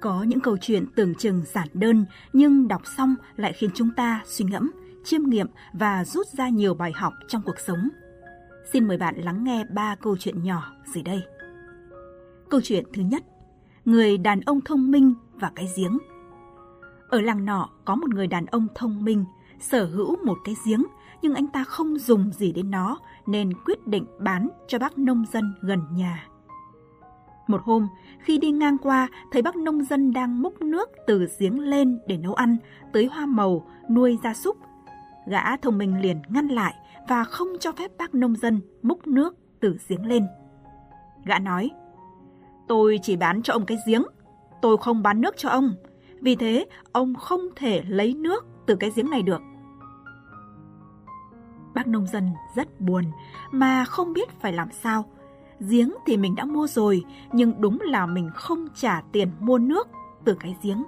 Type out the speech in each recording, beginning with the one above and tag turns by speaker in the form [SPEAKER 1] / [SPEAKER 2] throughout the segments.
[SPEAKER 1] Có những câu chuyện tưởng chừng giản đơn nhưng đọc xong lại khiến chúng ta suy ngẫm, chiêm nghiệm và rút ra nhiều bài học trong cuộc sống. Xin mời bạn lắng nghe ba câu chuyện nhỏ dưới đây. Câu chuyện thứ nhất, người đàn ông thông minh và cái giếng. Ở làng nọ có một người đàn ông thông minh, sở hữu một cái giếng, nhưng anh ta không dùng gì đến nó nên quyết định bán cho bác nông dân gần nhà. Một hôm, khi đi ngang qua, thấy bác nông dân đang múc nước từ giếng lên để nấu ăn, tới hoa màu, nuôi gia súc. Gã thông minh liền ngăn lại và không cho phép bác nông dân múc nước từ giếng lên. Gã nói, tôi chỉ bán cho ông cái giếng, tôi không bán nước cho ông. Vì thế, ông không thể lấy nước từ cái giếng này được. Bác nông dân rất buồn mà không biết phải làm sao giếng thì mình đã mua rồi, nhưng đúng là mình không trả tiền mua nước từ cái giếng.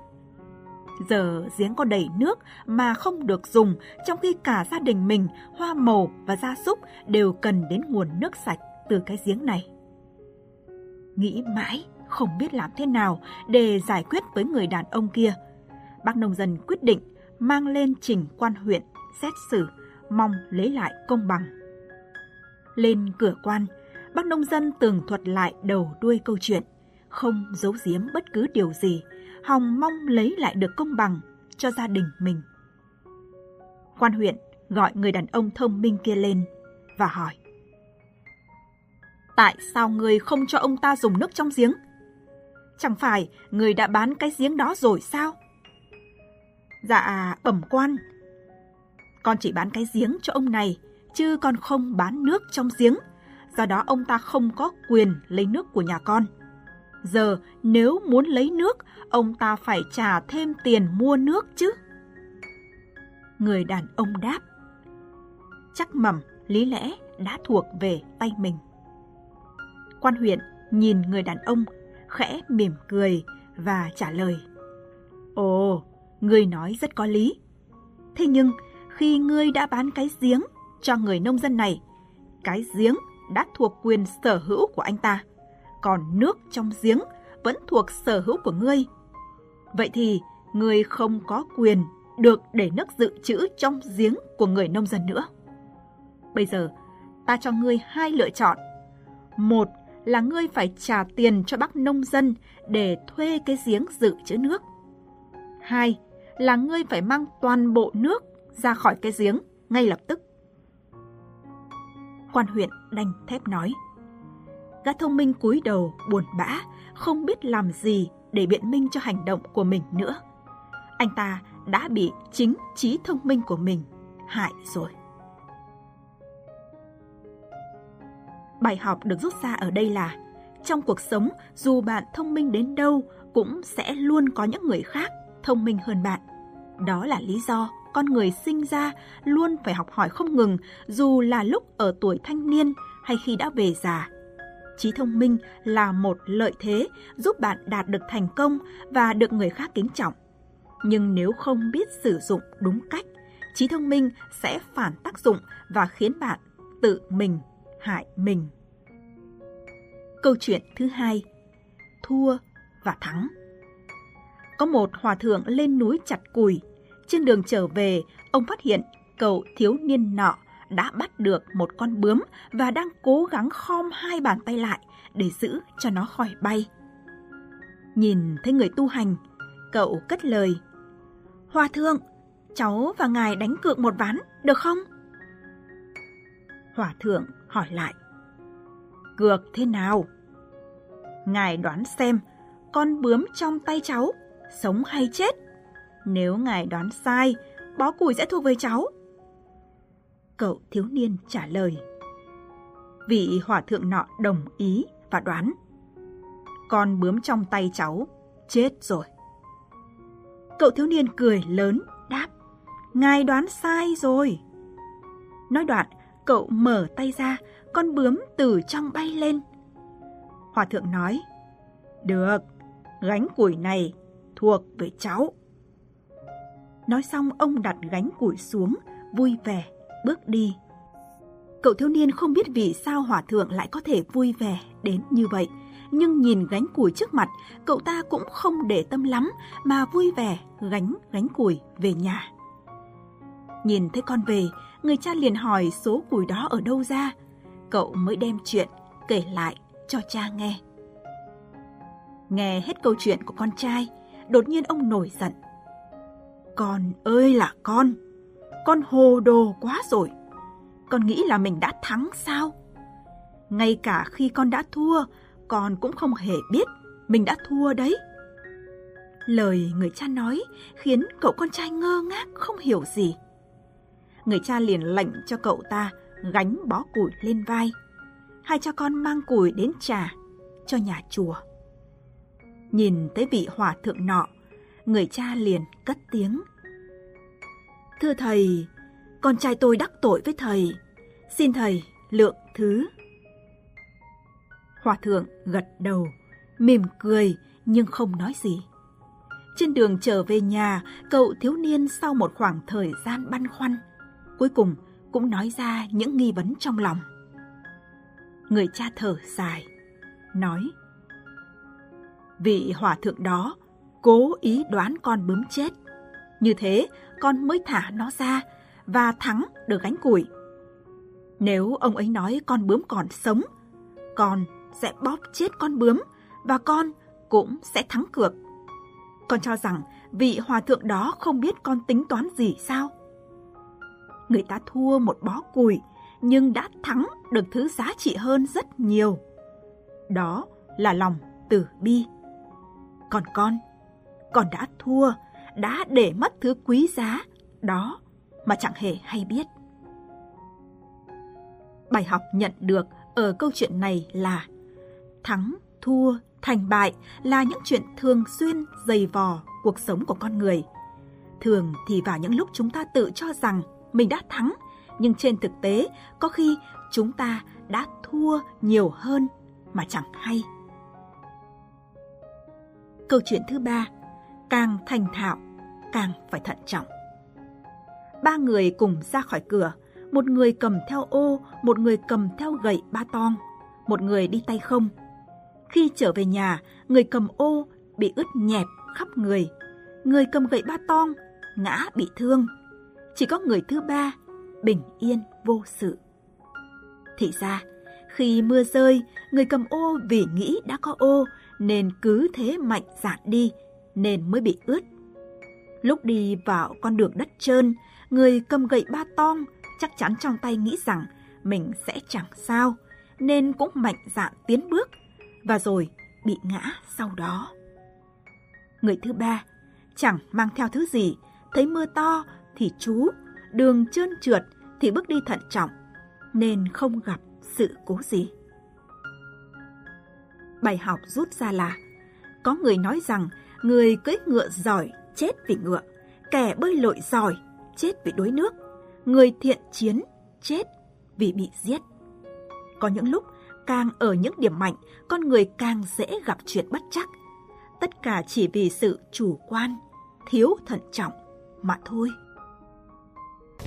[SPEAKER 1] Giờ giếng có đầy nước mà không được dùng, trong khi cả gia đình mình, hoa màu và gia súc đều cần đến nguồn nước sạch từ cái giếng này. Nghĩ mãi, không biết làm thế nào để giải quyết với người đàn ông kia. Bác nông dân quyết định mang lên trình quan huyện, xét xử, mong lấy lại công bằng. Lên cửa quan, bác nông dân tường thuật lại đầu đuôi câu chuyện, không giấu giếm bất cứ điều gì, hòng mong lấy lại được công bằng cho gia đình mình. Quan huyện gọi người đàn ông thông minh kia lên và hỏi. Tại sao người không cho ông ta dùng nước trong giếng? Chẳng phải người đã bán cái giếng đó rồi sao? Dạ, bẩm quan. Con chỉ bán cái giếng cho ông này, chứ con không bán nước trong giếng do đó ông ta không có quyền lấy nước của nhà con. Giờ nếu muốn lấy nước, ông ta phải trả thêm tiền mua nước chứ. Người đàn ông đáp. Chắc mầm lý lẽ đã thuộc về tay mình. Quan huyện nhìn người đàn ông, khẽ mỉm cười và trả lời. Ồ, ngươi nói rất có lý. Thế nhưng, khi ngươi đã bán cái giếng cho người nông dân này, cái giếng đã thuộc quyền sở hữu của anh ta, còn nước trong giếng vẫn thuộc sở hữu của ngươi. Vậy thì, ngươi không có quyền được để nước dự trữ trong giếng của người nông dân nữa. Bây giờ, ta cho ngươi hai lựa chọn. Một là ngươi phải trả tiền cho bác nông dân để thuê cái giếng dự trữ nước. Hai là ngươi phải mang toàn bộ nước ra khỏi cái giếng ngay lập tức. Quan huyện đanh thép nói. Gã thông minh cúi đầu, buồn bã, không biết làm gì để biện minh cho hành động của mình nữa. Anh ta đã bị chính trí thông minh của mình hại rồi. Bài học được rút ra ở đây là trong cuộc sống dù bạn thông minh đến đâu cũng sẽ luôn có những người khác thông minh hơn bạn. Đó là lý do con người sinh ra luôn phải học hỏi không ngừng, dù là lúc ở tuổi thanh niên hay khi đã về già. Trí thông minh là một lợi thế giúp bạn đạt được thành công và được người khác kính trọng. Nhưng nếu không biết sử dụng đúng cách, trí thông minh sẽ phản tác dụng và khiến bạn tự mình hại mình. Câu chuyện thứ hai Thua và thắng Có một hòa thượng lên núi chặt củi trên đường trở về, ông phát hiện cậu thiếu niên nọ đã bắt được một con bướm và đang cố gắng khom hai bàn tay lại để giữ cho nó khỏi bay. Nhìn thấy người tu hành, cậu cất lời. Hòa thượng, cháu và ngài đánh cược một ván, được không? Hòa thượng hỏi lại. Cược thế nào? Ngài đoán xem, con bướm trong tay cháu, sống hay chết? Nếu ngài đoán sai, bó củi sẽ thuộc về cháu. Cậu thiếu niên trả lời. Vị hòa thượng nọ đồng ý và đoán. Con bướm trong tay cháu chết rồi. Cậu thiếu niên cười lớn, đáp. Ngài đoán sai rồi. Nói đoạn, cậu mở tay ra, con bướm từ trong bay lên. Hòa thượng nói, Được, gánh củi này thuộc về cháu. Nói xong ông đặt gánh củi xuống, vui vẻ, bước đi. Cậu thiếu niên không biết vì sao hòa thượng lại có thể vui vẻ đến như vậy. nhưng nhìn gánh củi trước mặt, cậu ta cũng không để tâm lắm mà vui vẻ gánh gánh củi về nhà. Nhìn thấy con về, người cha liền hỏi số củi đó ở đâu ra. Cậu mới đem chuyện kể lại cho cha nghe. Nghe hết câu chuyện của con trai, đột nhiên ông nổi giận. Con ơi là con, con hồ đồ quá rồi. Con nghĩ là mình đã thắng sao? Ngay cả khi con đã thua, con cũng không hề biết mình đã thua đấy. Lời người cha nói khiến cậu con trai ngơ ngác không hiểu gì. Người cha liền lệnh cho cậu ta gánh bó củi lên vai. Hai cha con mang củi đến trà cho nhà chùa. Nhìn tới vị hòa thượng nọ, người cha liền cất tiếng. Thưa thầy, con trai tôi đắc tội với thầy, xin thầy lượng thứ. Hòa thượng gật đầu, mỉm cười nhưng không nói gì. Trên đường trở về nhà, cậu thiếu niên sau một khoảng thời gian băn khoăn, cuối cùng cũng nói ra những nghi vấn trong lòng. Người cha thở dài, nói Vị hòa thượng đó cố ý đoán con bướm chết. Như thế, con mới thả nó ra và thắng được gánh củi. Nếu ông ấy nói con bướm còn sống, con sẽ bóp chết con bướm và con cũng sẽ thắng cược. Con cho rằng vị hòa thượng đó không biết con tính toán gì sao? Người ta thua một bó củi nhưng đã thắng được thứ giá trị hơn rất nhiều. Đó là lòng từ bi. Còn con, con đã thua, đã để mất thứ quý giá, đó mà chẳng hề hay biết. Bài học nhận được ở câu chuyện này là thắng, thua, thành bại là những chuyện thường xuyên dày vò cuộc sống của con người. Thường thì vào những lúc chúng ta tự cho rằng mình đã thắng, nhưng trên thực tế có khi chúng ta đã thua nhiều hơn mà chẳng hay. Câu chuyện thứ ba, càng thành thạo, càng phải thận trọng. Ba người cùng ra khỏi cửa, một người cầm theo ô, một người cầm theo gậy ba tong, một người đi tay không. Khi trở về nhà, người cầm ô bị ướt nhẹp khắp người, người cầm gậy ba tong ngã bị thương. Chỉ có người thứ ba bình yên vô sự. Thì ra, khi mưa rơi, người cầm ô vì nghĩ đã có ô nên cứ thế mạnh dạn đi nên mới bị ướt. Lúc đi vào con đường đất trơn, người cầm gậy ba tong chắc chắn trong tay nghĩ rằng mình sẽ chẳng sao, nên cũng mạnh dạn tiến bước và rồi bị ngã sau đó. Người thứ ba chẳng mang theo thứ gì, thấy mưa to thì chú, đường trơn trượt thì bước đi thận trọng, nên không gặp sự cố gì. Bài học rút ra là có người nói rằng người cưỡi ngựa giỏi chết vì ngựa, kẻ bơi lội giỏi chết vì đuối nước, người thiện chiến chết vì bị giết. Có những lúc càng ở những điểm mạnh, con người càng dễ gặp chuyện bất chắc. Tất cả chỉ vì sự chủ quan, thiếu thận trọng mà thôi.